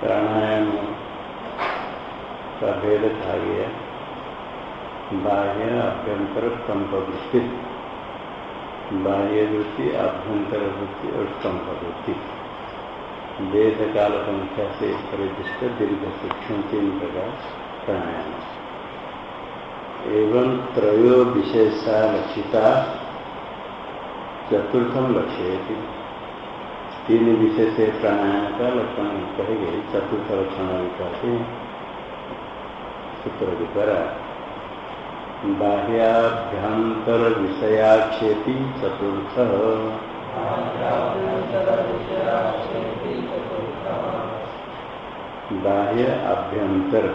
प्राणायाम का भेद था गया बाह्य अभ्यंतर स्तंभ वृत्ति बाह्य वृत्ति अभ्यंतर वृत्ति और स्तंभ वृत्ति वेद काल संख्या से परिदृष्ट दीर्घ सूक्ष्म तीन प्रकार प्राणायाम। एवं त्रयो विशेषा लक्षिता चतुर्थम लक्ष्य तीन विशेष प्राणायाम का लक्षण कहेंगे। चतुर्थ लक्षण कहते हैं। सूत्र के द्वारा बाह्याभ्यंतर विषयाक्षेपी चतुर्थ। बाह्य अभ्यंतर।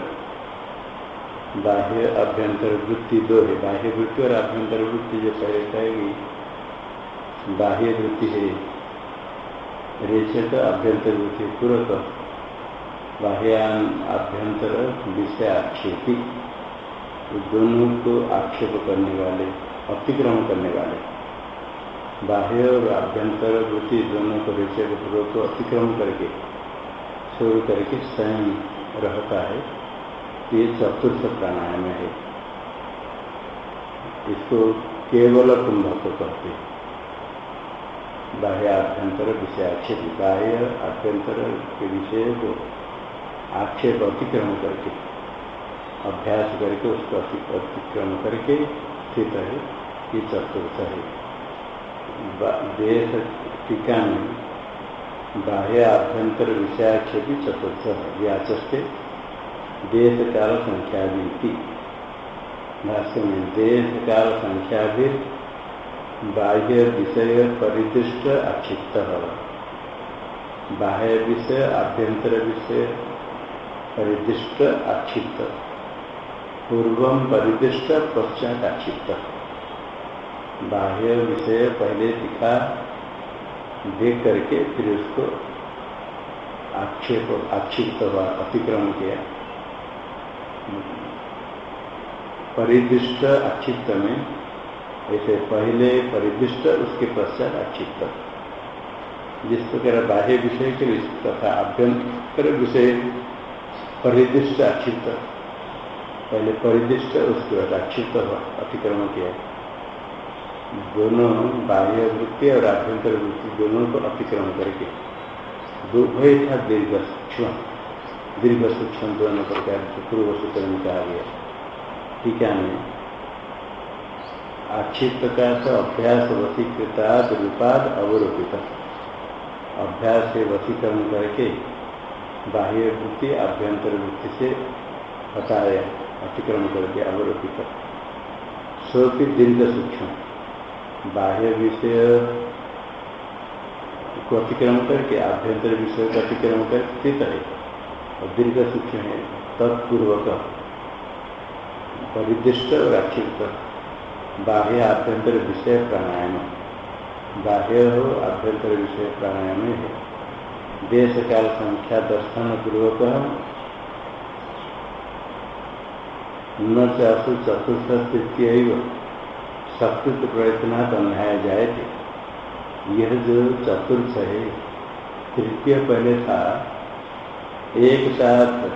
बाह्य अभ्यंतर वृत्ति दो है। बाह्य वृत्ति और अभ्यंतर वृत्ति जो पहले कहेगी बाह्य वृत्ति है। रेचक अभ्यंतर पूर्वक बाह्यान अभ्यंतर विषय आक्षेपी दोनों को आक्षेप करने वाले, अतिक्रमण करने वाले। बाह्य और आभ्यंतर वृत्ति दोनों को रेचक पूर्वक को अतिक्रमण करके, छोड़ करके स्वयं रहता है। ये चतुर्थ प्राणायाम है। इसको केवल कुंभ को कहते हैं। बाह्य आभ्यंतर विषय आक्षेप बाह्य आभ्यंतर के विषय को आक्षेप अतिक्रमण करके, अभ्यास करके उसको अतिक्रमण करके स्थित है ये चतुर्थ है। देश टीका में बाह्य आभ्यंतर विषयाक्षेपी चतुर्थ व्याचस्ते देश काल संख्या भी भाष्य में देश काल संख्या भी बाह्य विषय परिदृष्ट अक्षिप्त। बाह्य विषय, आभ्यंतर विषय परिदृष्ट अक्षिप्त। पूर्व परिदृष्ट पश्चात अक्षिप्त। बाह्य विषय पहले दिखा देख करके फिर उसको आक्षेप, आक्षिप्त हुआ अतिक्रमण किया। परिदृष्ट अक्षिप्त में ऐसे पहले परिदृष्ट उसके पश्चात अक्षिप्त जिस प्रकार बाह्य विषय के तथा आभ्यंतर विषय परिदृष्ट अक्षिप्त पहले परिदृष्ट उसके बाद अक्षिप्त अतिक्रमण किया। दोनों बाह्य वृत्ति और आभ्यंतर वृत्ति दोनों को अतिक्रमण करके। दुभय था दीर्घ सूक्ष्म दीर्घ सूक्ष्म दोनों प्रकार पूर्व सूत्र में कहा गया। ठीक है आक्षिप्त का अभ्यास वसीकृता, रूपाद, अवरोपित। अभ्यास से वसीकरण करके बाह्य वृत्ति, आभ्यंतर वृत्ति से हटाया, अतिक्रमण करके अवरोपित। स्वपी दीर्घ सूक्ष्म। बाह्य विषय को अतिक्रमण करके, आभ्यंतर विषय को अतिक्रमण करके स्थित है। और दीर्घ सूक्ष्म है, तत्पूर्वक। परिदृष्ट और आक्षिप्त। बाह्य आभ्यंतर विषय प्राणायाम। बाह्य हो, आभ्यंतर विषय प्राणायाम है देश काल संख्या दर्शन पूर्वक न चाशु चतुर्थ तृतीय सकृत प्रयत्न अन्याय जाए थे यह जो चतुर्थ है, तृतीय पहले था, एक साथ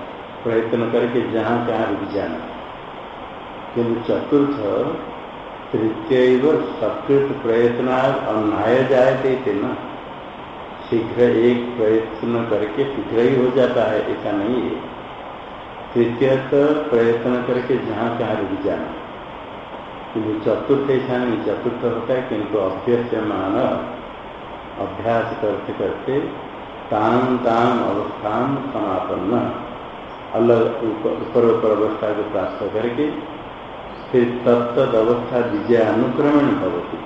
प्रयत्न करके जहाँ जहाँ रुक जाना। किंतु चतुर्थ तृतीय सकृत प्रयत्न अन्याय जाए थे ना। शीघ्र एक प्रयत्न करके शीघ्र ही हो जाता है, ऐसा नहीं है। तृतीय प्रयत्न करके जहाँ कहाँ रुक जाना। किंतु चतुर्थ ऐसा नहीं, चतुर्थ होता है किंतु अभ्यस्त मान अभ्यास करते करते ताम ताम अवस्थान समापन्न। अलग ऊपर ऊपर अवस्था को प्राप्त करके फिर तत्द अवस्था विजय अनुक्रमण भवती।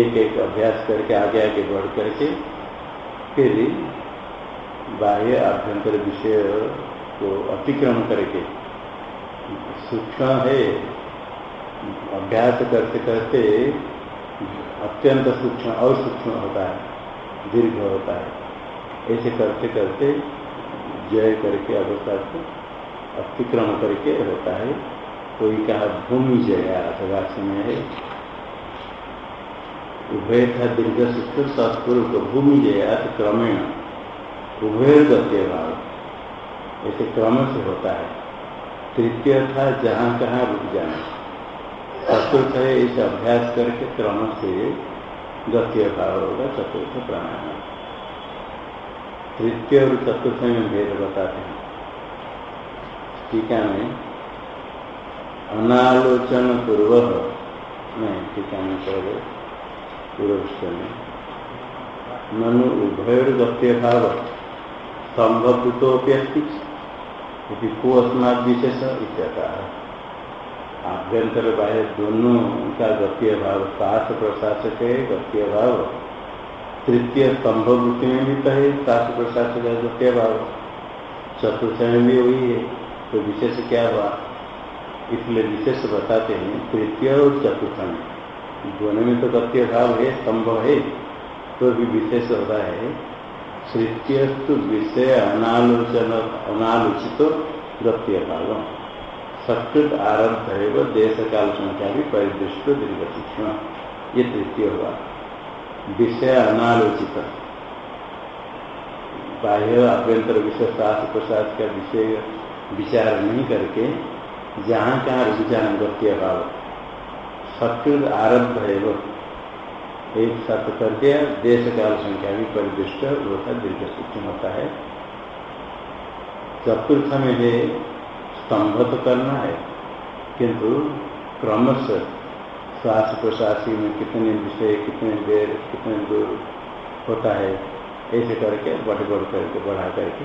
एक एक अभ्यास करके, आगे आगे बढ़ करके, फिर बाह्य आभ्यंतर विषय को अतिक्रमण करके, सूक्ष्म है, अभ्यास करते करते अत्यंत सूक्ष्म और सूक्ष्म होता है, दीर्घ होता है। ऐसे करते करते जय करके अवस्था को अतिक्रमण करके होता है। कोई कहा भूमि जया भाष्य में है। उभय था दीर्घ सूत्र तत्पूर्व भूमि जया क्रमेण उभय गत्य भाव ऐसे क्रम से होता है। तृतीय था जहाँ कहाँ रुक जाना। चतुर्थ है इसे अभ्यास करके क्रम से गत्य भाव होगा चतुर्थ प्राणायाम। तृतीय और चतुर्थ में भेद बताते हैं। टीका में अनालोचन पूर्व में टीका में कह पूर्व में ननु उभय गत्य भाव संभवतोप्यस्ति को अस्मात विशेष इत्याकार आभ्यंतर बाह्य दोनों का गतीय भाव श्वास प्रशास है गतीय भाव तृतीय स्तंभ वृत्ति में भी तो है श्वास प्रशास का गतीय भाव चतुर्थ में भी वही है तो विशेष क्या हुआ? इसलिए विशेष बताते हैं, तृतीय और चतुर्थ में दोनों में तो गतीय भाव है, स्तंभ है तो भी विशेष होता है। तृतीयस्तु विषय अनालोचन, अनालोचित गत्य भाव। सकृत आरब्ध है वह देश काल संख्या भी परिदृष्ट दीर्घ ये तृतीय हुआ। विषय अनालोचित। बाह्य अभ्यंतर विषय शास्त्र प्रसाद का विषय, विचार नहीं करके जहाँ कहाँ रुझान गत्य भाव सकृत आरब्ध है वो। एक साथ करके देश काल संख्या भी परिदृष्ट होता दीर्घ सूक्ष्म होता है। चतुर्थ में ये स्तंभ तो करना है, किंतु क्रमश श्वास प्रश्वास में कितने विषय, कितने देर कितने दूर होता है, ऐसे करके बढ़ बढ़ करके, बढ़ा करके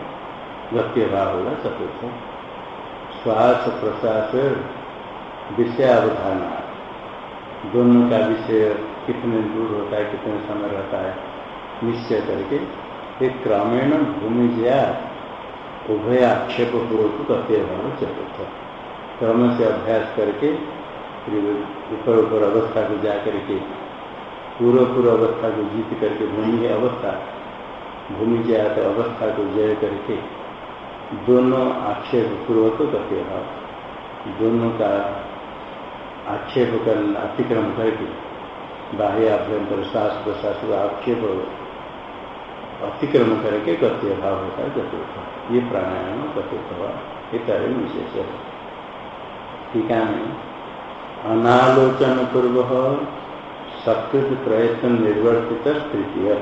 गत्य भाव होगा, चतुर्थ। श्वास प्रश्वास विषय अवधारणा दोनों का विषय कितने दूर होता है, कितने समय रहता है, निश्चय करके एक क्रमेण भूमि जया उभय आक्षेप पूर्वक कहते भाव चतुर्थ क्रम से अभ्यास करके ऊपर ऊपर अवस्था को जा करके पूर्व पूर्व अवस्था को जीत करके, भूमि अवस्था, भूमि जया तो अवस्था को जय करके दोनों आक्षेप पूर्वक कहते भाव दोनों का आक्षेप कर अतिक्रम करके बाह्य अभ्यंतर श्वास प्रश्वास आक्षेप अतिक्रम करके गति अभाव होता है चतुर्थ ये प्राणायाम हुआ ये तरह विशेष है। टीका में अनालोचन पूर्व सकृत प्रयत्न निर्वर्तित तृतीय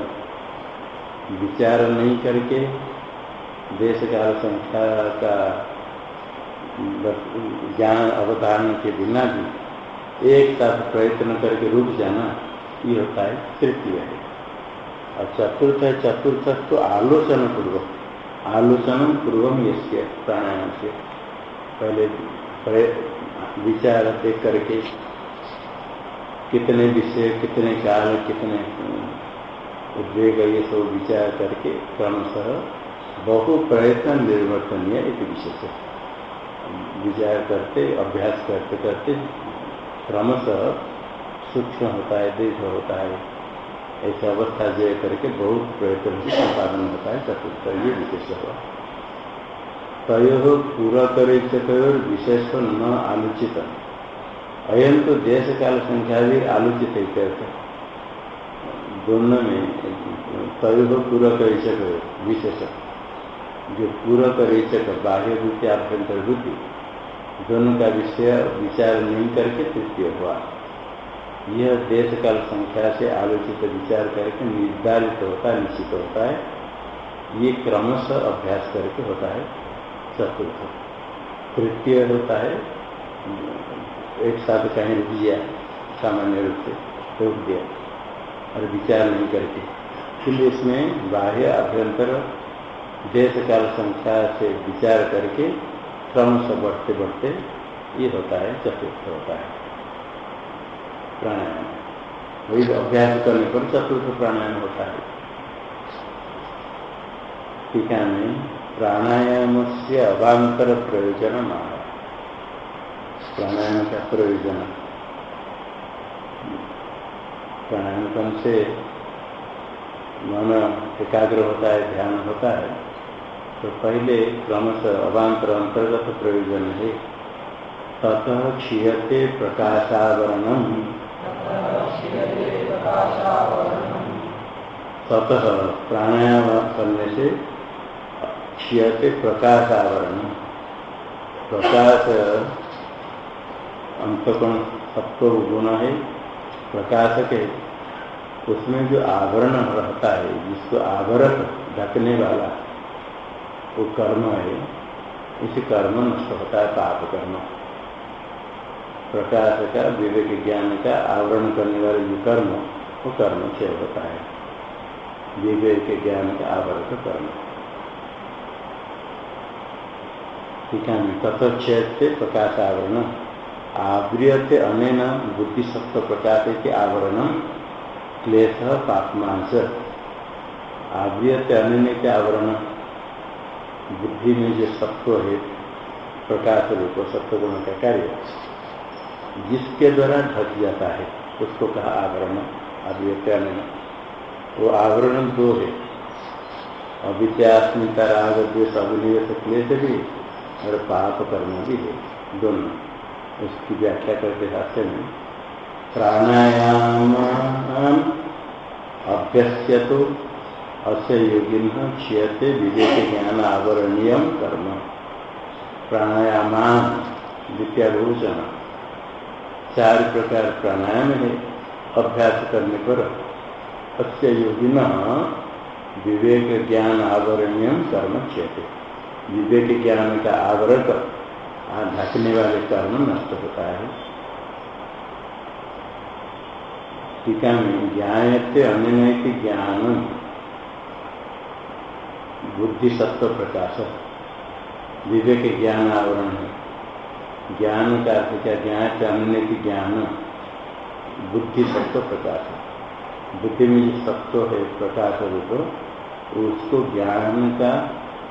विचार नहीं करके देश काल संख्या का ज्ञान अवधारण के बिना भी एक साथ प्रयत्न करके रुक जाना ये होता है तृतीय है। और चतुर्थ है, चतुर्थ तो आलोचन पूर्वक आलोचन पूर्वम ये प्राणायाम से। पहले विचार देख करके कितने विषय, कितने काल, कितने उद्वेग, ये सब विचार करके क्रमशः बहु प्रयत्न निर्वर्तनीय एक विशेष विचार करते, अभ्यास करते करते क्रमशः सूक्ष्म होता है, दीर्घ होता है। ऐसी अवस्था जय करके बहुत प्रयत्न से संपादन होता है चतुर्थ ये विशेष हुआ तय पूरक विशेष न आलोचित अयम तो देश काल संख्या भी आलोचित एक दोनों में तय पूरक विशेष। जो पूरक रेचक बाह्य बुद्धि आभ्यंतर बुद्धि दोनों का विषय विचार नहीं करके तृतीय हुआ। यह देश काल संख्या से आलोचित विचार करके निर्धारित होता है निश्चित होता है। ये क्रमशः अभ्यास करके होता है। चतुर्थ। तृतीय होता है। एक साथ कहीं रुक गया सामान्य रूप से रुक दिया और विचार नहीं करके। इसलिए इसमें बाह्य अभ्यंतर देश काल संख्या से विचार करके क्रम से बढ़ते बढ़ते ये होता है, चतुर्थ होता है। प्राणायाम। वही अभ्यास करने पर चतुर्थ प्राणायाम होता है। टीका में प्राणायाम से अभांतर प्रयोजन माना प्राणायाम का प्रयोजन। प्राणायाम कम से मन एकाग्र होता है, ध्यान होता है। तो पहले क्रमशः अवान्तर अंतर्गत प्रयोजन है। ततः क्षीयते प्रकाशावरण ततः प्राणायाम करने से क्षीयते प्रकाश आवरण प्रकाश अंतकोण सत्व गुण है। प्रकाश के उसमें जो आवरण रहता है, जिसको आवरक ढकने वाला वो कर्म है, इस कर्म नष्ट होता है पाप कर्म। प्रकाश का, विवेक ज्ञान का आवरण करने वाले जो कर्म, वो कर्म क्षय होता है। विवेक ज्ञान का आवरण कर्म। ठीक है तथक्षय से प्रकाश आवरण आवृयते अनेन बुद्धिसत्व प्रकाश के आवरण क्लेश पापमांस। आवृयते अनेन के आवरण बुद्धि में जो सत्व है, प्रकाश रूप सत्व गुण का कार्य। जिसके द्वारा ढक जाता है, उसको कहा आवरण आवृयते अनेन वो आवरण दो है। अविद्यास्मिता राग, द्वेष, अभिनिवेश, क्लेश भी और पाप कर्म भी है, दोनों। उसकी व्याख्या करते हास्य में प्राणायाम अभ्यस्य तो अस्य योगिन क्षीयते विवेक ज्ञान आवरणीय कर्म। प्राणायाम विद्याभूषण चार प्रकार प्राणायाम है। अभ्यास करने पर अस्य योगिन विवेक ज्ञान आवरणीय कर्म क्षयते विवेक ज्ञान का आवरण ढकने वाले कर्म नष्ट होता है। टीका में ज्ञाते अन्य ज्ञान बुद्धि सत्व प्रकाश विवेक ज्ञान आवरण है। ज्ञान का अर्थ क्या? ज्ञान के अन्य की ज्ञान। बुद्धि सत्व प्रकाश बुद्धि में जो सत्व है, प्रकाश रूप, उसको ज्ञान का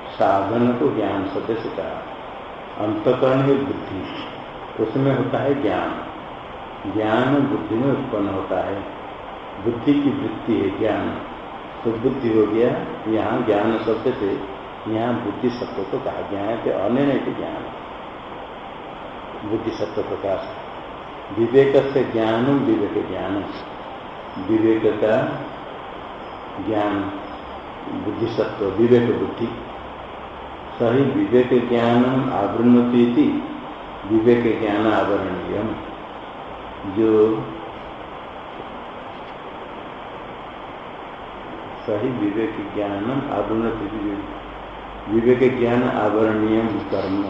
साधन को ज्ञान सदस्य कहा। अंतकरण है बुद्धि। उसमें होता है ज्ञान। ज्ञान बुद्धि में उत्पन्न होता है। बुद्धि की वृत्ति है ज्ञान। तो बुद्धि हो गया, यहाँ ज्ञान शब्द से यहाँ बुद्धि सत्व को कहा, ज्ञान के थे ज्ञान। बुद्धि सत्व प्रकाश। विवेक से ज्ञान विवेक ज्ञान विवेक का ज्ञान, बुद्धि सत्व विवेक बुद्धि। सही विवेक ज्ञान आवृणती विवेक ज्ञान आवरणीय जो सही विवेक ज्ञान आवृणती विवेक ज्ञान आवरणीय कर्म।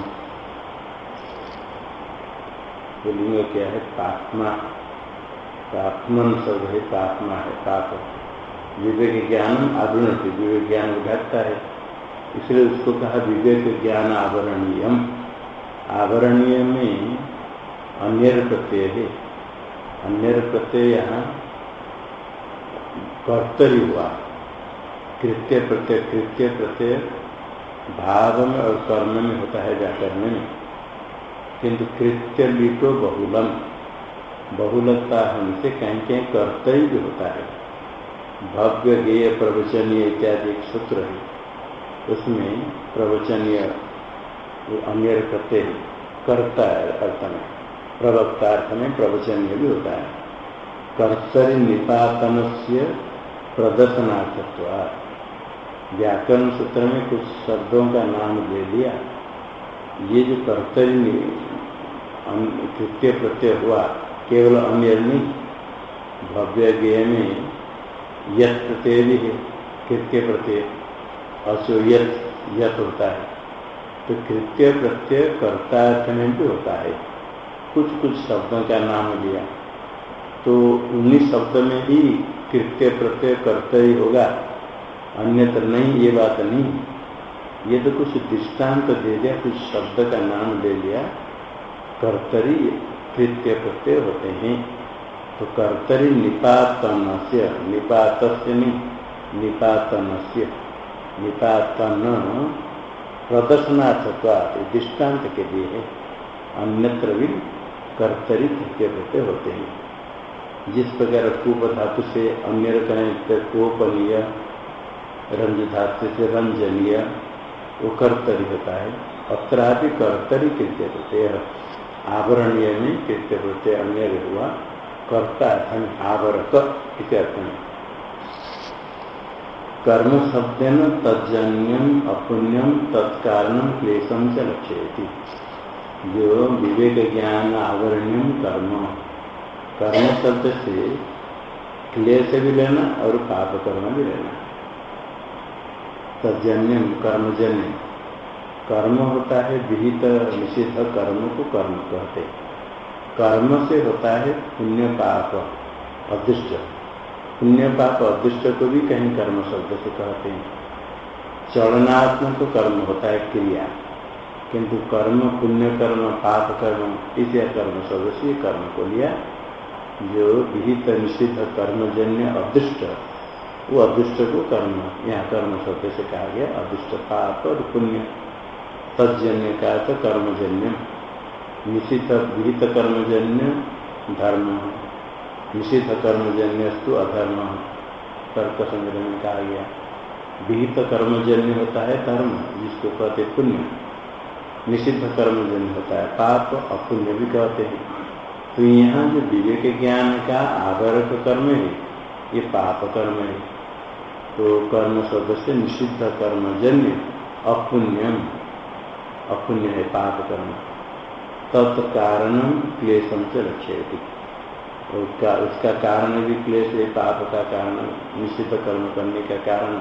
तो लिंग क्या है? पात्मा पात्मन सब है पात्मा है, पाप विवेक ज्ञान आवृणती विवेक ज्ञान उठाता है। इसलिए उसको कहा विवेक ज्ञान आवरणीय आवरणीय में अन्य प्रत्यय है। अन्य प्रत्यय यहाँ कर्तरी हुआ। कृत्य प्रत्यय कृत्य प्रत्यय भाव में और कर्म में होता है व्याकरण में। किंतु कृत्य लिटो बहुलम। बहुलता हमसे कहीं कहीं कर्तव्य भी होता है। भव्य गेय प्रवचनीय इत्यादि एक सूत्र है। उसमें प्रवचनीय अन्य करते करता है अर्थ में। प्रवक्ता अर्थ में प्रवचनीय भी होता है। कर्तरी निपातन से प्रदर्शनार्थत्व। व्याकरण सूत्र में कुछ शब्दों का नाम ले लिया ये जो कर्तरी तृतीय प्रत्यय हुआ, केवल अन्य नहीं, भव्य गेय में यथ प्रत्यय भी है, कृत्य प्रत्यय। असो यत होता है। तो कृत्य प्रत्यय कर्ता अर्थ में भी होता है। कुछ कुछ शब्दों का नाम लिया तो उन्हीं शब्द में ही कृत्य प्रत्यय कर्तव्य होगा। अन्यत्र नहीं, ये बात नहीं। ये तो कुछ दृष्टांत दे दिया, कुछ शब्द का नाम ले लिया कर्तरी कृत्य प्रत्यय होते हैं। तो कर्तरी निपातन से निपात नहीं निपातन से निपातन प्रदर्शनार्थत्वात दृष्टांत के लिए है। अन्यत्र भी कर्तरी तृतीय प्रत्यय होते हैं। जिस प्रकार कूप धातु से अन्य कहें कोपनीय रंज धातु से रंजनीय वो कर्तरी होता है अत्र भी कर्तरी कृत्य प्रत्यय आवरणीय में कृत्य प्रत्यय अन्य हुआ। कर्ता आवरक इस अर्थ में। कर्म शब्द न तजन्यम अपुण्यम तत्कारण क्लेशम से लक्ष्य जो विवेक ज्ञान आवरणियम कर्म। कर्म शब्द से क्लेश भी लेना और पाप कर्म भी लेना। तजन्यम कर्मजन्य। कर्म होता है विहित निषिद्ध कर्म को कर्म कहते कर्म से होता है पुण्य पाप अदृष्ट। पुण्य पाप अदृष्ट को भी कहीं कर्म शब्द से कहते हैं। चलनात्मक तो कर्म होता है क्रिया। किंतु कर्म, पुण्य कर्म, पाप कर्म, इसे कर्म शब्द से कर्म को लिया। जो विहित, निषिद्ध, कर्मजन्य, अदृष्ट वो अदृष्ट को कर्म, यहाँ कर्म शब्द से कहा गया अदृष्ट पाप और पुण्य। तजन्य का तो कर्मजन्य। निषिद्ध, विहित कर्मजन्य धर्म। निषिद्ध कर्मजन्यस्तु अधर्म। तर्क संग्रह में कहा गया। विहित कर्मजन्य होता है धर्म, जिसको कहते पुण्य। निषिद्ध कर्मजन्य होता है पाप, अपुण्य भी कहते हैं। तो यहाँ जो विवेक ज्ञान का आधारक कर्म है, ये पाप कर्म है। तो कर्म शब्द से निषिद्ध कर्मजन्य अपुण्यम। अपुण्य है पाप कर्म। तत्कारण क्लेशम से लक्ष्य उसका उसका कारण भी क्लेश है, पाप का कारण निश्चित कर्म करने का कारण।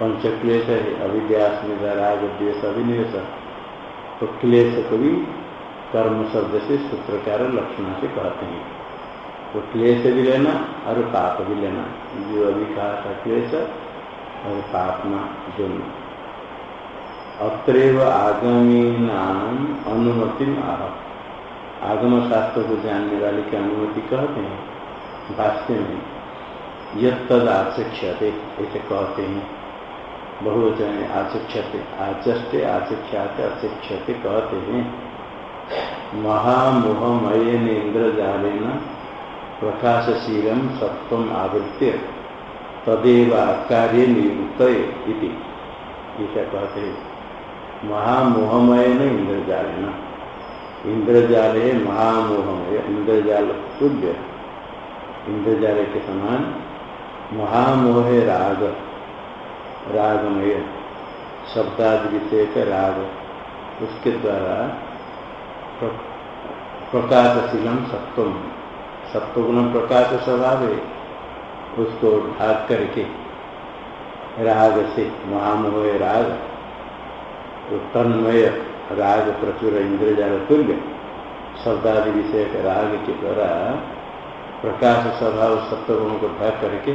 पंच क्लेश है, अविद्यास राग द्वेश अभिनिवेश तो क्लेश को भी कर्म शब्द से सूत्रकार लक्षण से कहते हैं। तो क्लेश भी लेना और पाप भी लेना। जो अभी कहा था क्लेश और पापना दोनों। अत्रैव आगमी नाम अनुमति आह। आगम शास्त्र को जानने वाले की अनुमति कहते हैं, भाष्य में यद तद आचक्षते ऐसे कहते हैं। बहुवचन आचक्षते आचष्टे आचक्षाते अशिक्षते कहते हैं। महामोहमय इंद्रजालेन प्रकाशशीलम सत्व आवृत्य तदेव कार्य नियुक्त ऐसा कहते हैं महामोहमय न इंद्रजाल है महामोहमय, इंद्रजाल तुल्य इंद्रजाल के समान महामोह राग, रागमय शब्दादि का राग। उसके द्वारा प्रकाशशीलम सत्वम सत्वगुण प्रकाश स्वभाव है उसको ढाक करके राग से महामोह राग तन्मय राग प्रचुर इंद्रजाल तुल्य, शब्दादि विषय राग के द्वारा प्रकाश स्वभाव सत्वगुण को ढक करके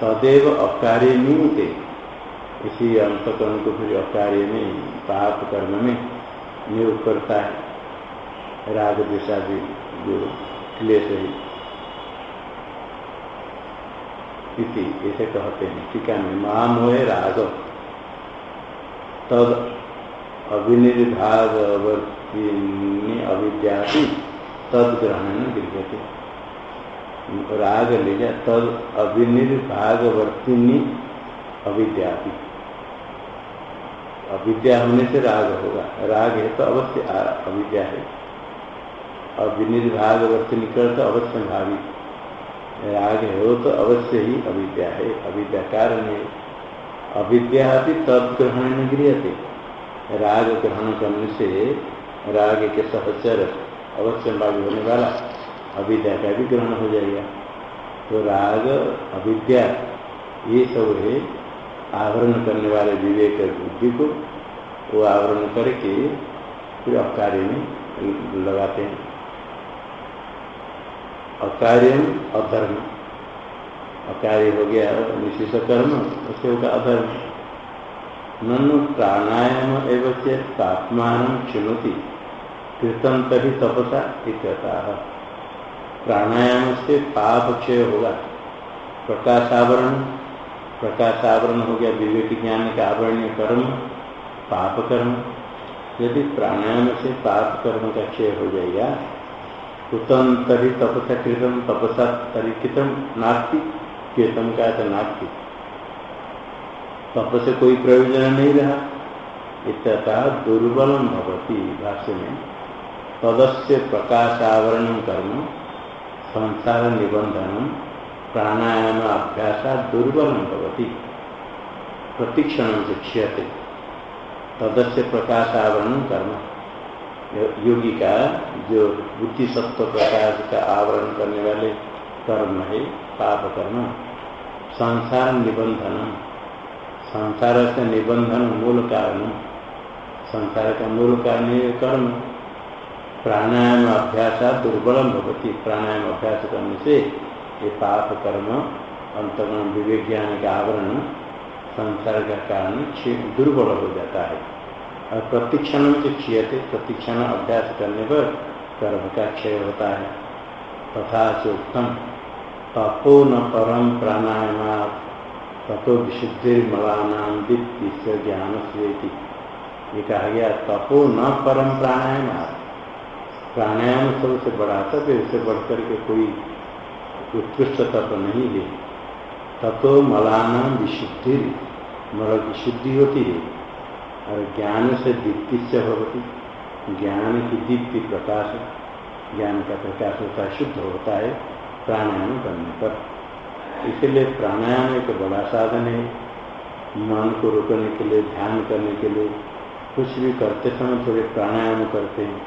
तदेव अकार्य नियुते इसी अंतकरण को फिर अकार्य में, पाप कर्म में नियोग करता है। राग दिशादि जो क्लेश है इति ऐसे कहते हैं। टीका में महामोह राग। तद अभिनिर्भागवर्तिनी अविद्या तद ग्रहण गृहते राग ले जा, तद अभिनिर्भागवर्तिनी अविद्या अविद्या होने से राग होगा। राग है तो अवश्य अविद्या है। अविनिर्भागवर्तिनी कर तो अवश्य भावी। राग है तो अवश्य ही अविद्या है, अविद्या कारण है। अविद्या तद ग्रहण न गृहते राग ग्रहण करने से राग के सहचर अवश्य भावी होने वाला, अविद्या का भी ग्रहण हो जाएगा। तो राग, अविद्या, ये सब है, आवरण करने वाले विवेक बुद्धि को वो आवरण करके फिर अकार्य में लगाते हैं। अकार्य अधर्म। अकार्य हो गया निशिष कर्म उससे होगा अधर्म। ननु प्राणायाम एवं तापमान चुनौती कृतम तभी तपसा इत्यता प्राणायाम से पाप क्षय होगा। प्रकाशावरण। प्रकाशावरण हो गया विवेक ज्ञान का आवरणीय कर्म, पाप कर्म। यदि प्राणायाम से पाप कर्म का क्षय हो जाएगा कुतम तभी तपसा कृतम तपसा तरी कृतम नास्ति। कृतम का तो नास्ति। तप से कोई प्रयोजन नहीं रहा। इत्यता दुर्बलम भवती भाष्य में। तदस्य प्रकाशावरण कर्म संसार निबंधन प्राणायाम अभ्यास दुर्बलम भवती। प्रतिक्षण से क्षयते तदस्य प्रकाश आवरण कर्म। योगी का जो बुद्धि सत्व प्रकाश का आवरण करने वाले कर्म है, पाप कर्म, संसार निबंधन संसार से निबंधन मूल कारण। संसार का मूल कारण है कर्म। प्राणायाम अभ्यास दुर्बल भगवती प्राणायाम अभ्यास करने से ये पाप कर्म, अंतगुण, विवेक ज्ञान का आवरण संसार का कारण दुर्बल हो जाता है। और प्रतिक्षण जो क्षीयते प्रतिक्षण अभ्यास करने पर कर्म का क्षय होता है। तथा चोक्तम तपो न परम प्राणायाम तथो विशुद्धिर्मलानाम दीप्ति से ज्ञान से ये कहा गया, तपो न परम प्राणायाम प्राणायाम सबसे बड़ा तप इससे बढ़कर के कोई उत्कृष्ट तत्व नहीं है। तत्व मलाना विशुद्धि मल की शुद्धि होती है। और ज्ञान से दीप्ति से होती। ज्ञान की दीप्ति प्रकाश, ज्ञान का प्रकाश होता है, शुद्ध होता है, प्राणायाम करने पर। इसलिए प्राणायाम एक बड़ा साधन है। मन को रोकने के लिए, ध्यान करने के लिए, कुछ भी करते समय थोड़े प्राणायाम करते हैं।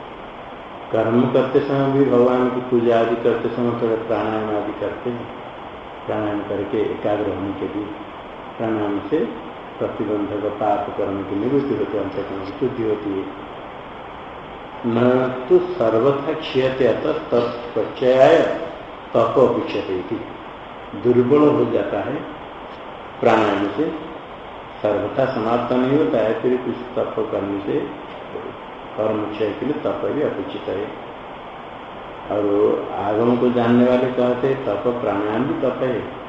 कर्म करते समय भी भगवान की पूजा आदि करते समय थोड़े प्राणायाम आदि करते हैं। प्राणायाम करके एकाग्र होने के लिए, प्राणायाम से प्रतिबंधक पाप कर्म की निवृत्ति होती है अंतकरण की शुद्धि होती है न तो सर्वथा क्षयते तत्प्रत्यय तप अपेक्षते दुर्बल हो जाता है प्राणायाम से, सर्वथा समाप्त नहीं होता है, फिर कुछ तप करने से, कर्म क्षय के लिए तप भी अपेक्षित है। और आगम को जानने वाले कहते तप प्राणायाम भी तप है।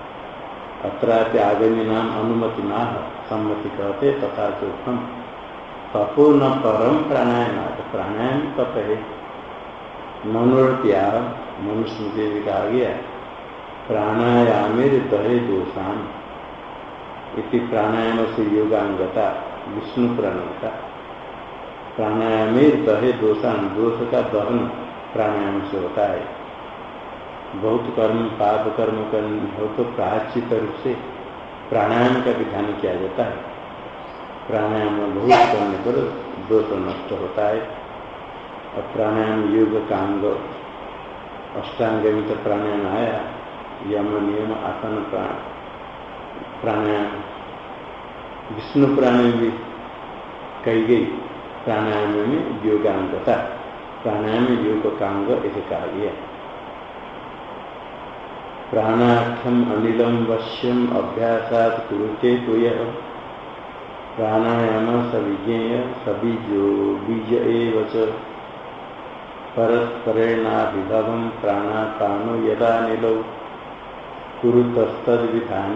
अत्रापि आगमी नाम अनुमति ना सम्मति कहते तथा चौथम तपो न परम प्राणायाम प्राणायाम तप है। मनोरत्या मनुष्य में भी कहा गया प्राणायामेर दहे दोषान इति प्राणायाम से योगांगता विष्णु प्रणता प्राणायामेर दहे दोषान दोष का दहन प्राणायाम से होता है। बहुत कर्म पाप कर्म करने हो तो प्राचित रूप से प्राणायाम का विधान किया जाता है। प्राणायाम बहुत करने पर दोष नष्ट होता है। और प्राणायाम योग कांग अष्टांग में तो प्राणायाम आया यम नियम आसन प्राण प्राणायाम। विष्णु प्राणायाम भी कही गई प्राणायाम में योगांगता प्राणायाम योग कांग ऐसे कहा गया। प्राणाख्यम अनिलम वश्यम अभ्यासात कुरुते तो यह प्राणायाम सविज्ञेय सबीजो बीज एव परस्परेणाभिभव प्राणापानो यदा निलौ कुरुतस्तद्विधान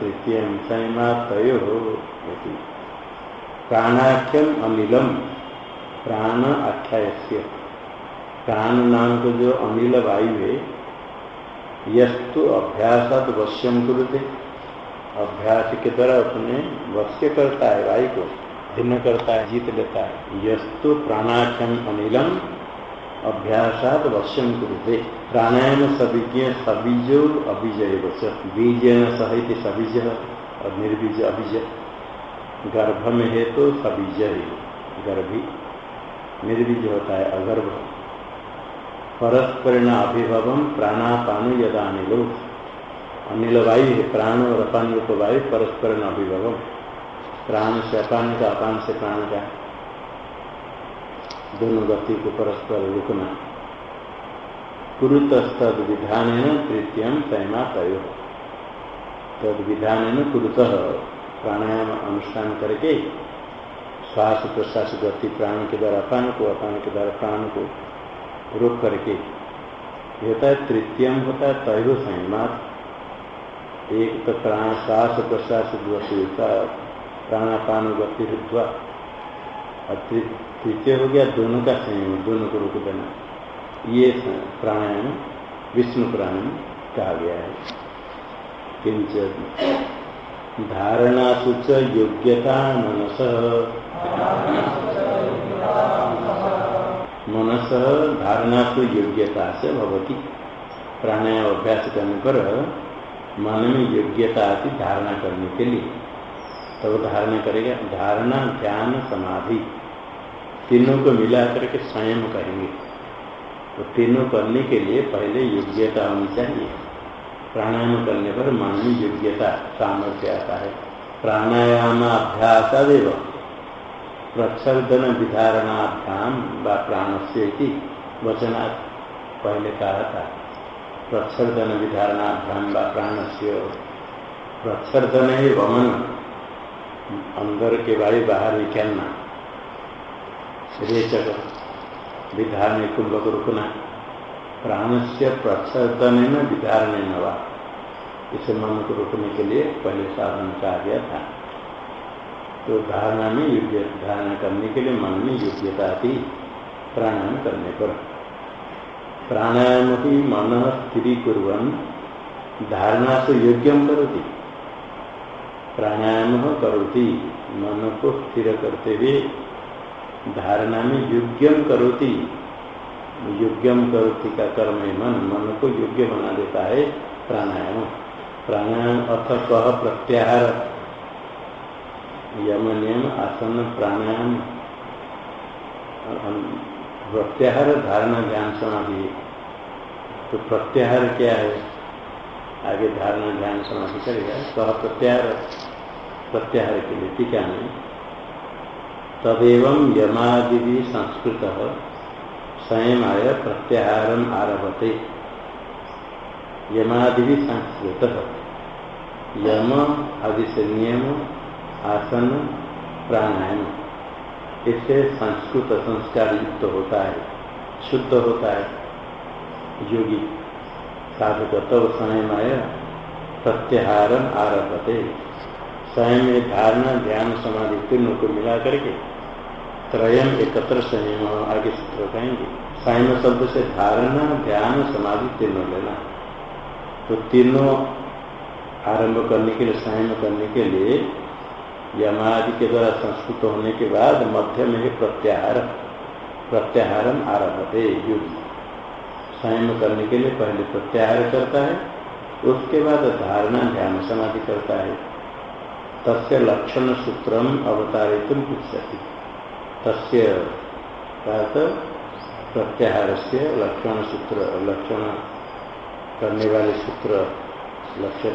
तृतीय संयमातयो प्राणाख्यम अनिलम। प्राण आख्याय प्राण नाम को जो अनिल वायु है यस्तु अभ्यास वश्यम कुरुते। अभ्यास के द्वारा अपने वश्य करता है वायु को भिन्न करता है, जीत लेता है। यस्तु प्राणाख्यम अनिलम अभ्यासात वश्यम कुरुते। प्राणायाम सविज्ञ सबीजो अभिजय वश। बीज सहित सबीज और निर्बीज अभिज। गर्भ में है तो सबीज है गर्भी निर्बीज होता है अगर्भ। परस्परिण अभिभव प्राणापानु यदा अनिलो अनिल वायु प्राण और अपान को वायु परस्पर अभिभव प्राण से अपान का, अपान से प्राण का। दोनों गति को परस्पर रुकना। कुरुत तद विधान तृतीयम तैमा तय। तद विधान कुरुत प्राणायाम अनुष्ठान करके, श्वास प्रश्वास गति प्राण के द्वारा अपान को, अपान के द्वारा प्राण को रोक करके। होता है तृतीयम, होता है तय संयमात। एक तो प्राण श्वास प्रश्वास प्राणापान गति और तृतीय हो गया, दोनों का संयम, दोनों को रोक देना। ये प्राणायाम, विष्णु प्राणायाम कहा गया है। किंच धारणा सुच योग्यता मनस। मनस धारणा तो योग्यता से भवती। प्राणायाम अभ्यास करने पर मन में योग्यता आती धारणा करने के लिए। तब तो धारणा करेगा, धारणा, ध्यान, समाधि। तीनों को मिला करके स्वयं करेंगे। तो तीनों करने के लिए पहले योग्यता होनी चाहिए। प्राणायाम करने पर मन में योग्यता, सामर्थ्य आता है। प्राणायाम अभ्यासादेव प्रच्छर्दन विधारणाभ्याम व प्राण से वचना पहले कहा था। प्रच्छर्दन विधारणाभ्याम व प्राण से प्रच्छर्दन ही वमन, अंदर के बारे बाहर निकलना रेचक विधारण कुंभ को रुकना। प्राण से प्रच्छर्दन विधारण वा। इसे मन को रोकने के लिए पहले साधन कहा गया था। तो धारणा में योग्य धारणा करने के लिए मन में योग्यता थी प्राणायाम करने पर। प्राणायाम ही मन स्थिरीकुर्वन धारणा से योग्यम करोती। प्राणायाम करोती, मन को स्थिर करते हुए धारणा में योग्यम करोती। योग्यम करोती का कर्म है मन मन को योग्य बना देता है प्राणायाम। प्राणायाम अथ कह प्रत्याहार। यम नियम आसन प्राणायाम प्रत्याहार धारणा ध्यान समाधि तो प्रत्याहार क्या है? आगे धारणा ध्यान समाधि करेगा कह प्रत्याहार प्रत्याहार के लिए टीका में तदेव यमादि संस्कृत स्वयं आय प्रत्याहार आरभते। यमादि संस्कृत। यम आदि से नियम आसन, प्राणायाम। इससे संस्कृत संस्कार युक्त होता है, शुद्ध होता है। योगी साधक तब स्वयं आय प्रत्याहार आरभते। स्वयं में धारणा, ध्यान, समाधि तीनों को मिला करके त्रयम एकत्र संयम आगे सूत्र कहेंगे संयम शब्द से धारणा, ध्यान, समाधि तीनों लेना। तो तीनों आरंभ करने के लिए संयम करने के लिए यमादि के द्वारा संस्कृत होने के बाद मध्य में ही प्रत्याहार प्रत्याहार आरभते युग संयम करने के लिए पहले प्रत्याहार करता है, उसके बाद धारणा ध्यान समाधि करता है। तस्य लक्षण सूत्रम अवतारित पृछति तस्य प्रत्याहार से लक्षण सूत्र, लक्षण करने वाले सूत्र लक्ष्य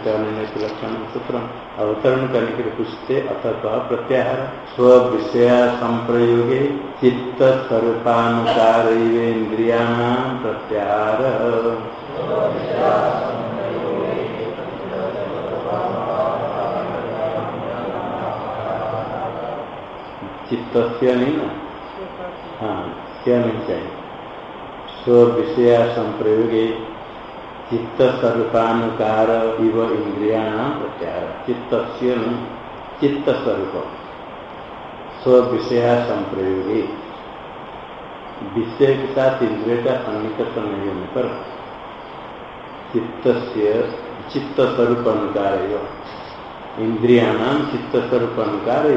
के लक्षण सूत्र। अवतरण करने के लिए पूछते अथ कह प्रत्याहार। स्व विषय संप्रयोगे चित्त स्वरूपानुसार इंद्रिया प्रत्याहार। चित्त नहीं ना? हाँ क्या नहीं चाहिए? स्व विषय संप्रयोगे चित्त स्वरूपानुकार इव इंद्रिया प्रत्याहार। चित्त चित्त स्वरूप स्व विषय संप्रयोगे विषय के साथ इंद्रिय का सन्निकट नहीं होने पर चित्त चित्त स्वरूप अनुकार इंद्रिया चित्त स्वरूप अनुकार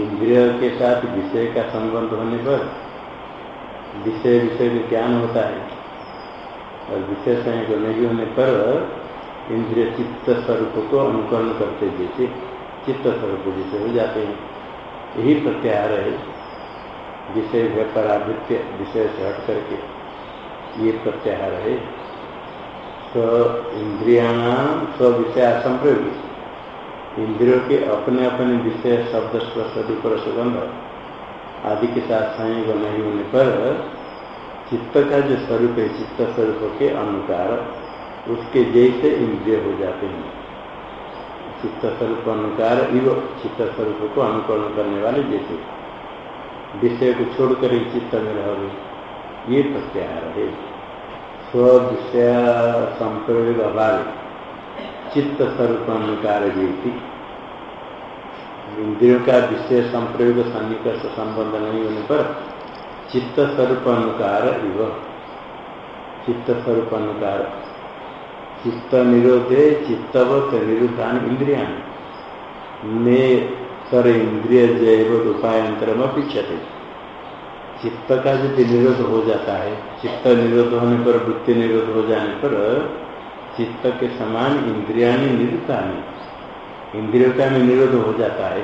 इंद्रिय के साथ विषय का संबंध होने पर विषय विषय में ज्ञान होता है। और विशेष को नहीं होने पर इंद्रिय चित्त स्वरूप को अनुकरण करते जैसे चित्त स्वरूप जैसे हो जाते हैं। यही प्रत्याहार है। विषय व्यापाराधित्य विषय से हट करके ये प्रत्याहार है। स्व इंद्रियाणाम स्व विषय संप्रयोगी। इंद्रियों के अपने अपने विषय, शब्द स्पर्श रूप सुगंध आदि के साथ संयोग नहीं होने पर चित्त का जो स्वरूप है, चित्त स्वरूप के अनुकार उसके जैसे इंद्रिय हो जाते हैं। चित्त स्वरूप अनुकार इव चित्त स्वरूप को अनुकरण करने वाले जैसे। विषय को छोड़कर ही चित्त में रहोगे। ये प्रत्याहार है। स्व विषय संप्रयोग अभाव। चित्त स्वरूप अनुकार जैसी। इंद्रियों का विषय संप्रयोग सन्निकर्ष संबंध नहीं होने पर चित्त स्वरूप अनुकार इव। चित्त स्वरूप अनुकार चित्त निरोधे चित्तवत निरुद्धान इंद्रिया ने सर इंद्रिय जैव उपायंतरम अपेक्षते चित्त का यदि निरोध हो जाता है। चित्त निरोध होने पर वृत्ति निरोध हो जाने पर चित्त के समान इंद्रिया निरुद्धानी। इंद्रियों का निरोध हो जाता है।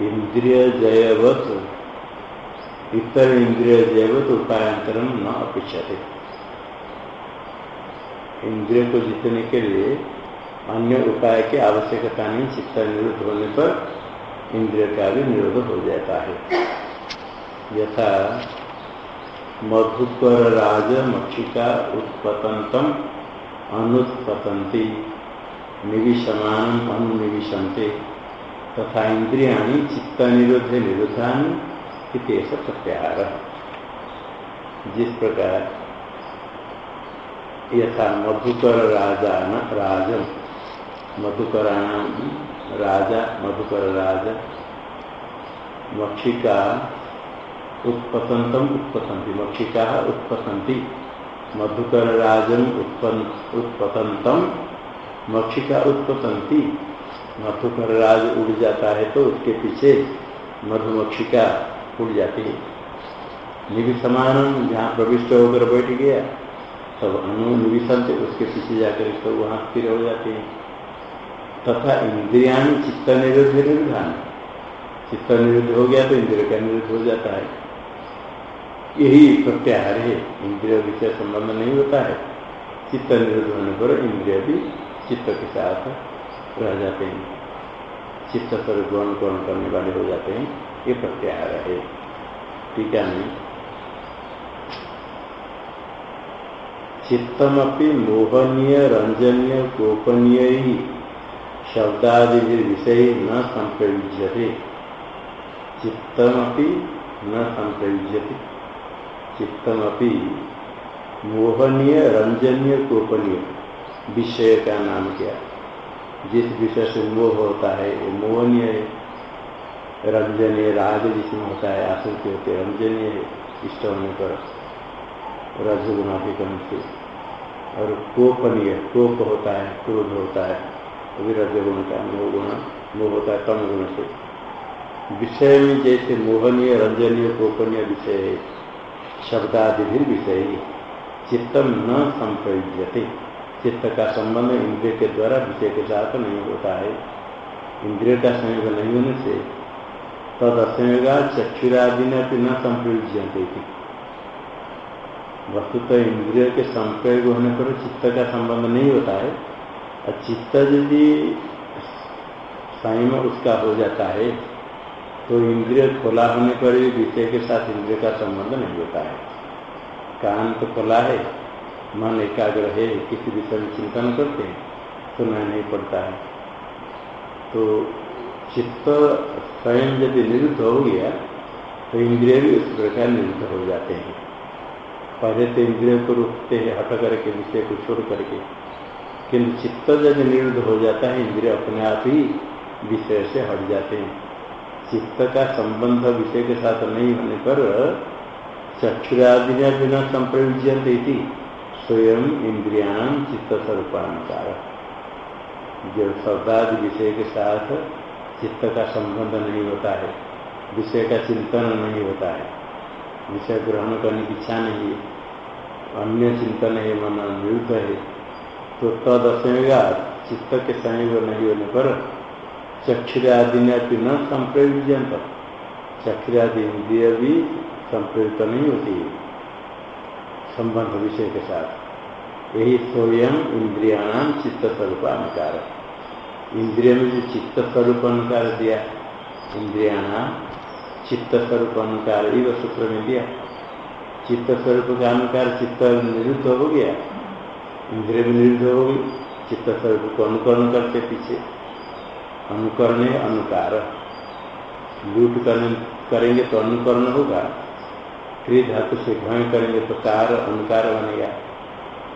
इंद्रिय जयवत इतर इंद्रिय जयवत उपायांतरम न अपेक्षा थे इंद्रिय को जीतने के लिए अन्य उपाय की आवश्यकता नहीं, चित्त निरुद्ध होने पर इंद्रिय का भी निरोध हो जाता है। यथा मधुकर राज मक्षिका उत्पतंतम अनुत्पतंती निविशमान अनुनिविशंते। तथा इंद्रिया चित्त निरोध निरुद्धान प्रत्याहार जिस प्रकार यथा मधुकर राजा न राज मधुकराण राजा, मधुकर राजा, मक्षिका उत्पतंतम उत्पतंती, मक्षिका उत्पतंती, मधुकर राजन उत्पतंतम, मक्षिका उत्पतंती, मधुकर राज उड़ जाता है तो उसके पीछे मधुमक्षिका उड़ जाती। है निविसमान जहाँ प्रविष्ट होकर बैठ गया, तब अनु निविशन उसके पीछे जाकर तो वहाँ स्थिर हो जाते। हैं तथा इंद्रिया चित्त निरुद्ध निर्धान चित्त निरुद्ध हो गया तो इंद्रिय का निरुद्ध हो जाता है। यही प्रत्याहार है। इंद्रिय विषय संबंध नहीं होता है। चित्त निरुद्ध होने पर इंद्रिय भी चित्त के साथ रह जाते हैं। चित्त पर ग्रहण ग्रहण करने वाले हो जाते हैं। ये प्रत्याहार है? टीका में चित्तमपि मोहनीय, रंजनीय, गोपनीय शब्दादि विषय न संप्रयुज्यते चित्तमपि न संप्रयुज्यते चित्तमपि मोहनीय, रंजनीय, गोपनीय विषय का नाम क्या? जिस विषय से मोह होता है, वो मोहनीय है। रंजनीय राग जिसमें होता है आसक्ति होते रंजनीय है इष्ट होने पर रजगुणाधिकम से। और कोपनीय कोप होता है, क्रोध होता है वो भी रजगुण का मोह गुण मोह होता है कम गुण से। विषय में जैसे मोहनीय, रंजनीय, गोपनीय विषय है, शब्दादि भी विषय चित्तम न संप्रयुज्यते। चित्त का संबंध इंद्रिय के द्वारा विषय के साथ नहीं होता है। इंद्रिय का संयोग नहीं होने से तद असंयोगा चक्षुरादि ने न संप्रयुज्यते वस्तुतः इंद्रिय के संप्रयोग होने पर चित्त का संबंध नहीं होता है। और चित्त यदि संयम उसका हो जाता है तो इंद्रिय खोला होने पर भी विषय के साथ इंद्रिय का संबंध नहीं होता है। कान तो खोला है, मन एकाग्र है, किसी विषय में चिंतन करते हैं सुना नहीं पड़ता है। तो चित्त स्वयं यदि निरुद्ध हो गया तो इंद्रिय भी उस प्रकार निरुद्ध हो जाते हैं। पहले तो इंद्रिय को रुकते हैं, हट करके, विषय को छोड़ करके। किंतु चित्त यदि निरुद्ध हो जाता है, इंद्रिय अपने आप ही विषय से हट जाते हैं। चित्त का संबंध विषय के साथ नहीं होने पर चक्षुरादि बिना संप्रयुज्यंते स्वयं इंद्रियाण चित्त स्वरूपानुसार। जो शब्दादि विषय के साथ चित्त का संबंध नहीं होता है, विषय का चिंतन नहीं होता है, विषय ग्रहण करने की इच्छा नहीं है, अन्य चिंतन है, मन निरुद्ध है तो तद असंगा चित्त के संयोग नहीं होने पर चक्षुरादि ने न संप्रयुजंत चक्षुरादि इंद्रिय भी संप्रयुक्त नहीं होती है, संबंध विषय के साथ। यही स्वयं इंद्रियाणाम चित्त स्वरूप अनुकार इंद्रिय में जो चित्त स्वरूप अनुकार दिया इंद्रिया नाम चित्त स्वरूप अनुकार ही वह सूत्र में दिया चित्त स्वरूप का अनुकार चित्त निरुद्ध हो गया इंद्रिय भी निरुद्ध हो गई चित्त स्वरूप को अनुकरण करते पीछे अनुकरण अनुकार लूट करेंगे तो अनुकरण होगा क्री धातु से घय करेंगे तो कार अनुकार बनेगा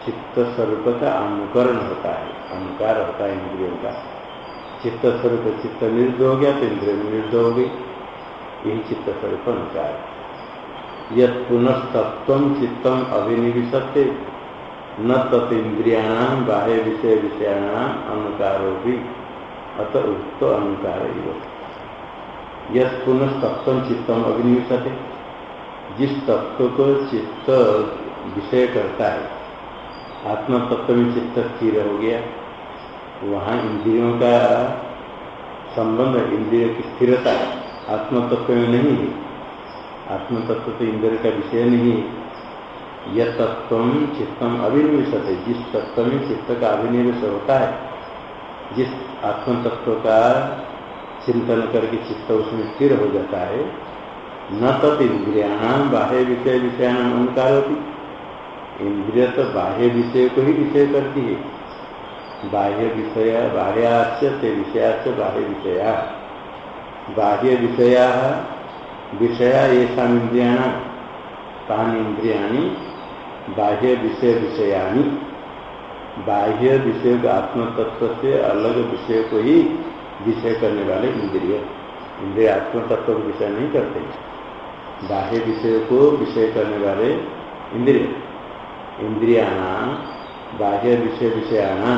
चित्त स्वरूप का अनुकरण होता है अनुकार होता है इंद्रियों का चित्त स्वरूप चित्त निर्द हो गया तो इंद्रिय निर्द हो गई। यही चित्त स्वरूप अनुकार यद पुनस्तत्व चित्तम अभिनिविशते, न तत् इंद्रियाणाम बाह्य विषय विषयाणाम अनुकारो भी अत उक्त अहंकार यस पुनः तत्व चित्तम अग्निशते जिस तत्व को चित्त विषय करता है आत्मा तत्व में चित्त स्थिर हो गया। वहाँ इंद्रियों का संबंध, इंद्रिय की स्थिरता आत्मतत्व में नहीं है। आत्मतत्व तो इंद्रिय का विषय नहीं है। यह तत्व चित्तम अभिनिवेश है जिस तत्व में चित्त का अभिनिवेश होता है, जिस आत्मतत्व का चिंतन करके चित्त उसमें स्थिर हो जाता है, न तत् इंद्रियाणाम बाह्य विषय विषयाणाम अहंकार होती इंद्रिय तो बाह्य विषय को ही विषय करती है। बाह्य विषय बाह्याच से विषयाच बाह्य विषया बाह्य विषया विषया ये इंद्रियाण तानी बाह्य विषय विषयाणी बाह्य विषय आत्मतत्व से अलग विषय को ही विषय करने वाले इंद्रिय इंद्रिय आत्मतत्व को विषय नहीं करते। बाह्य विषय को विषय करने वाले इंद्रिय इंद्रियाणा बाह्य विषय विषयाणा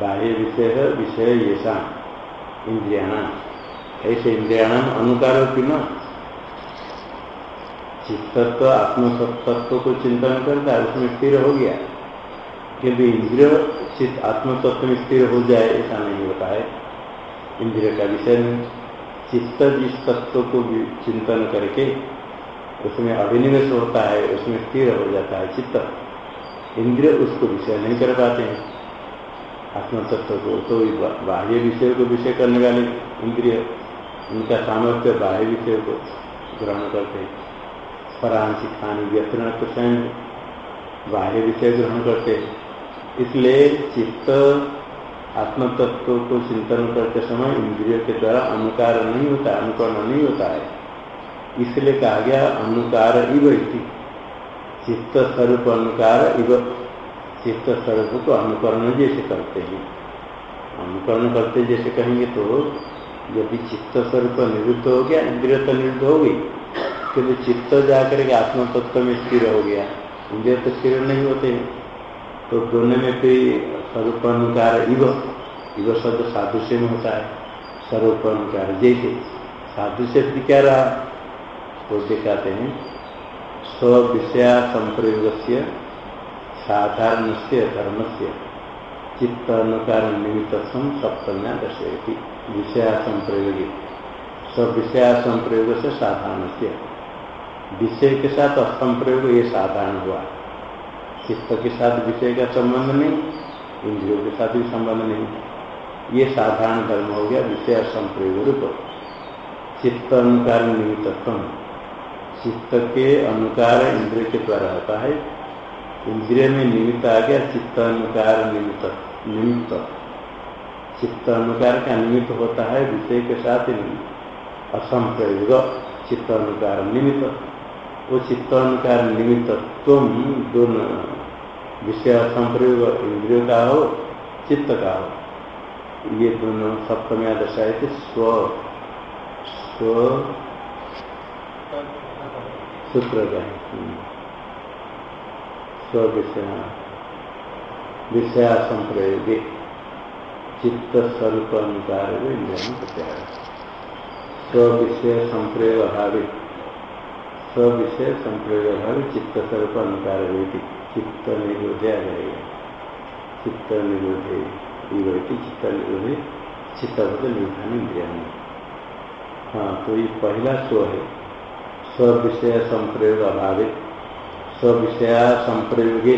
बाह्य विषय विषय येषा। इंद्रियाणा ऐसे इंद्रियाणाम अनुकार की न? चित्तत्व आत्मतत्व को चिंतन करता है, उसमें स्थिर हो गया। किंतु इंद्रिय, चित्त, आत्मतत्व में स्थिर हो जाए, ऐसा नहीं होता है। इंद्रिय का विषय नहीं। चित्त जिस तत्व को चिंतन करके, उसमें अभिनिवेश होता है, उसमें स्थिर हो जाता है चित्त। इंद्रिय उसको विषय नहीं कर पाते हैं। आत्म तत्व को तो बाह्य विषय को विषय करने वाले इंद्रिय, उनका सामर्थ्य बाह्य विषय को ग्रहण करते परांशी खानी, व्यथन तो स्वयं बाह्य विषय ग्रहण करते इसलिए चित्त आत्मतत्व को चिंतन करते समय इंद्रियों के द्वारा अनुकार नहीं होता, अनुकरण नहीं होता है। इसलिए कहा गया अनुकार इव चित्त स्वरूप अनुकार इव चित्त स्वरूप को अनुकरण जैसे करते हैं। अनुकरण करते जैसे कहेंगे तो यदि चित्त स्वरूप निवृत्त हो गया इंद्रिय तो निवृत्त हो गई किंतु चित्त जाकर के आत्म तत्व में स्थिर हो गया इंद्रिय तो स्थिर नहीं होते तो दोनों में कोई स्वरूपानुकार इव इव शब्द सादृश्य में होता है, स्वरूपानुकार जैसे। साधु सादृश्य क्या रहा? तो दिखाते हैं स्व विषया संप्रयोग से साधारण से धर्म से चित्त अनुकार निमित्त सप्तम्या दर्शयती विषया संप्रयोगी स्व विषया संप्रयोग से साधारण से विषय के साथ असंप्रयोग ये साधारण हुआ। चित्त के साथ विषय का संबंध नहीं इंद्रियों के साथ भी संबंध नहीं। ये साधारण धर्म हो गया विषय संप्रयोग रूप। चित्त अनुकार निमित्तत्व चित्त के अनुकार इंद्रिय के द्वारा होता है इंद्रिय में निमित्त आ गया चित्त अनुकार निमित्त निमित्त। चित्त अनुकार का निमित्त होता है, विषय के साथ असंप्रयोग चित्त अनुकार निमित्त। वो चित्त अनुकार निमित्त, तुम दोनों विषय संप्रयोग इंद्रियों का हो, चित्त का हो। ये दोनों सप्तम्या दशाए थे स्व स्व, सूत्र का स्व विषय। संप्रयोग। चित्त स्वरूप अनुकार स्व विषय संप्रयोग अभावित स्व विषय संप्रयोग अभावित चित्त स्वरूप अनुकार चित्त निरोधे आ जाएगा चित्त निरोधे चित्त निरोधे चित्तवत निधान इंद्रिया हाँ तो ये पहला स्व है। स्व विषय संप्रयोग अभावित स्व विषया संप्रयोगे।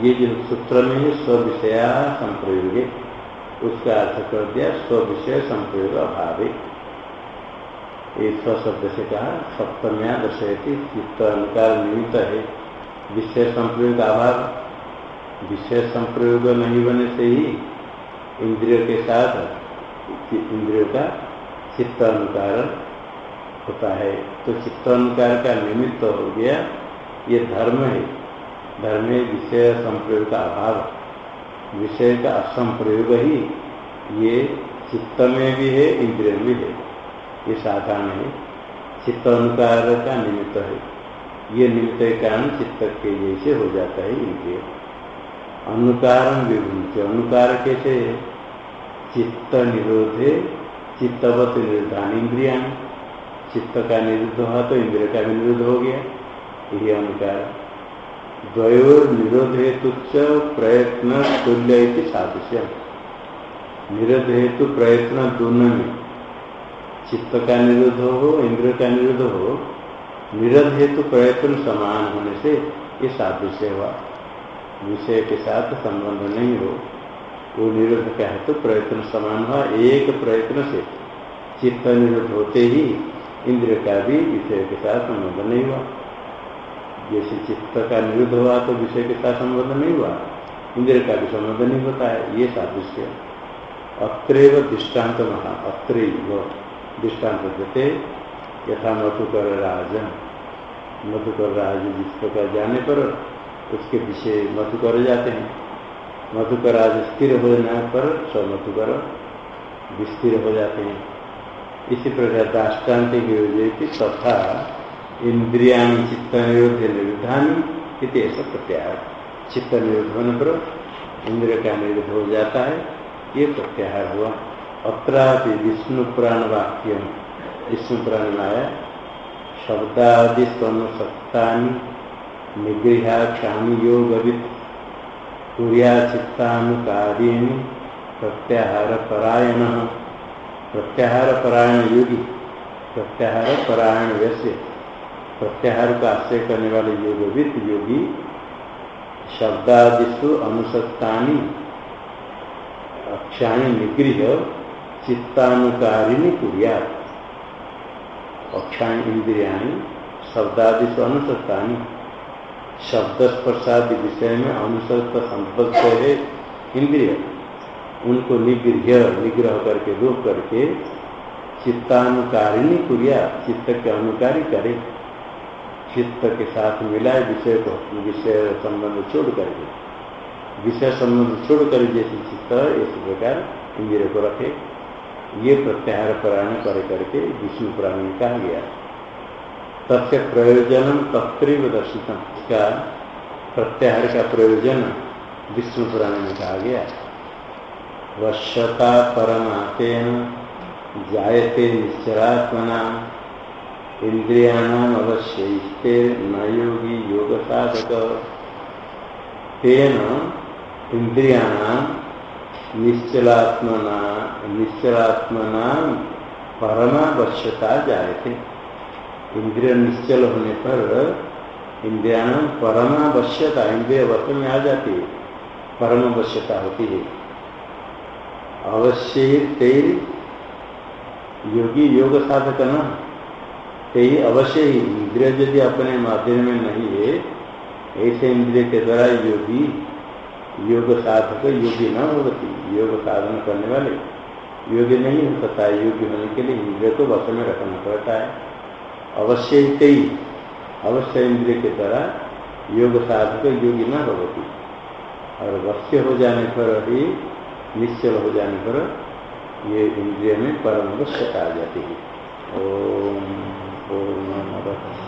ये जो सूत्र में है स्व विषया संप्रयोगे। उसका अर्थ कर दिया स्व विषय संप्रयोग अभावित ये स्व शब्द से कहा, सप्तम्या दर्शयती चित्त अनुकार निमित्त है। विषय संप्रयोग अभाव। विषय संप्रयोग नहीं होने से ही इंद्रियों के साथ इंद्रियों का चित्त अनुकार होता है। तो चित्त अनुकार का निमित्त हो गया ये धर्म है। धर्म विषय संप्रयोग का अभाव विषय का असंप्रयोग ही ये चित्त में भी है, इंद्रिय में भी है। ये साधारण है। चित्त अनुकार का निमित्त है। ये निमित्त कारण चित्त के जैसे हो जाता है इंद्रिय। अनुकार विभुंच अनुकार कैसे चित्त निरोधे चित्तवत निर्धान इंद्रिया चित्त का निरुद्ध हुआ तो इंद्रिय का भी निरुद्ध हो गया। यही अनुकार द्वयोर निरोध हेतु प्रयत्न तुल्य सादृश्य निरोध हेतु प्रयत्न दोनों में चित्त का निरोध हो इंद्र का निरोध हो निरोध हेतु प्रयत्न समान होने से ये सादृश्य हुआ। विषय के साथ संबंध नहीं हो। वो निरोध का है तो प्रयत्न समान हुआ, एक प्रयत्न से। चित्त निरोध होते ही इंद्र का भी विषय के साथ संबंध नहीं हुआ। जैसे चित्त का निरुद्ध हुआ तो विषय के साथ संबंध नहीं हुआ। इंद्र का भी संबंध नहीं होता है, ये सादृश्य अत्रैव दृष्टांत महा अत्र दृष्टांत देते, यथा मधुकर राजन। मधुकर राज जिस प्रकार जाने पर उसके पीछे मधुकर जाते हैं। मधुकर राज स्थिर हो जाने पर सब मधुकर विस्थिर हो जाते हैं। इसी प्रकार दाष्टान्त तथा इंद्रिया चित्त निरोध निरुद्धानी ऐसा प्रत्याहार चित्त निरोध होने पर इंद्रिय का निरोध हो जाता है। ये प्रत्याहार हुआ। अत्रापि विष्णु पुराण वाक्य विष्णु पुराण आया शब्दादि स्वनुसत्ता योगविद तुरिया चित्तानुकारिणी प्रत्याहार परायण प्रत्याहार परायण योगी प्रत्याहार परायण वैश्य प्रत्याहार का आश्रय करने वाले योगविद योगी शब्दादिशु अनुसक्तानी अक्षाणी निगृह चित्तानुकारिणी कुरिया अक्षाणी इंद्रिया शब्दादिशु अनुसक्तानी शब्द स्पर्शादि विषय में अनुसक्त संबद्ध है इंद्रिय। उनको निगृह, निग्रह करके रोक करके चित्तानुकारिणी कुरिया चित्त के अनुकारी करे। चित्त के साथ मिलाए विषय को, विषय संबंध छोड़ करके। विषय संबंध छोड़ कर जैसे चित्त इस प्रकार इंद्रिय को रखे। ये प्रत्याहार प्राण कर करके विष्णु पुराण में कहा गया। तथ्य प्रयोजन तत्व दर्शित इसका प्रत्याहार का प्रयोजन विष्णु पुराण में कहा गया। वश्यता परमातेन जायते निश्चरात्मना इंद्रियाणाम योगी साधक तेन इंद्रियाणाम निश्चलात्मना निश्चलात्मना परमावश्यता जायते। इंद्रिय निश्चल होने पर इंद्रियाणाम परमावश्यता इंद्रिय वश में आ जाती है, परमावश्यता होती है। अवश्य तेर योगी योग साधक न यही अवश्य ही इंद्रिय यदि अपने माध्यम में नहीं है, ऐसे इंद्रिय के द्वारा योगी, योग साधक, योगी न होती, योग साधन करने वाले, योगी नहीं हो सकता है योगी होने के लिए इंद्रिय को वश में रखना पड़ता है। अवश्य ही अवश्य इंद्रिय के द्वारा योग साधक, योगी न होती। और वश्य हो जाने पर ही निश्चल हो जाने पर ये इंद्रिय में परम अवश्यता आ जाती है। ओम। Namah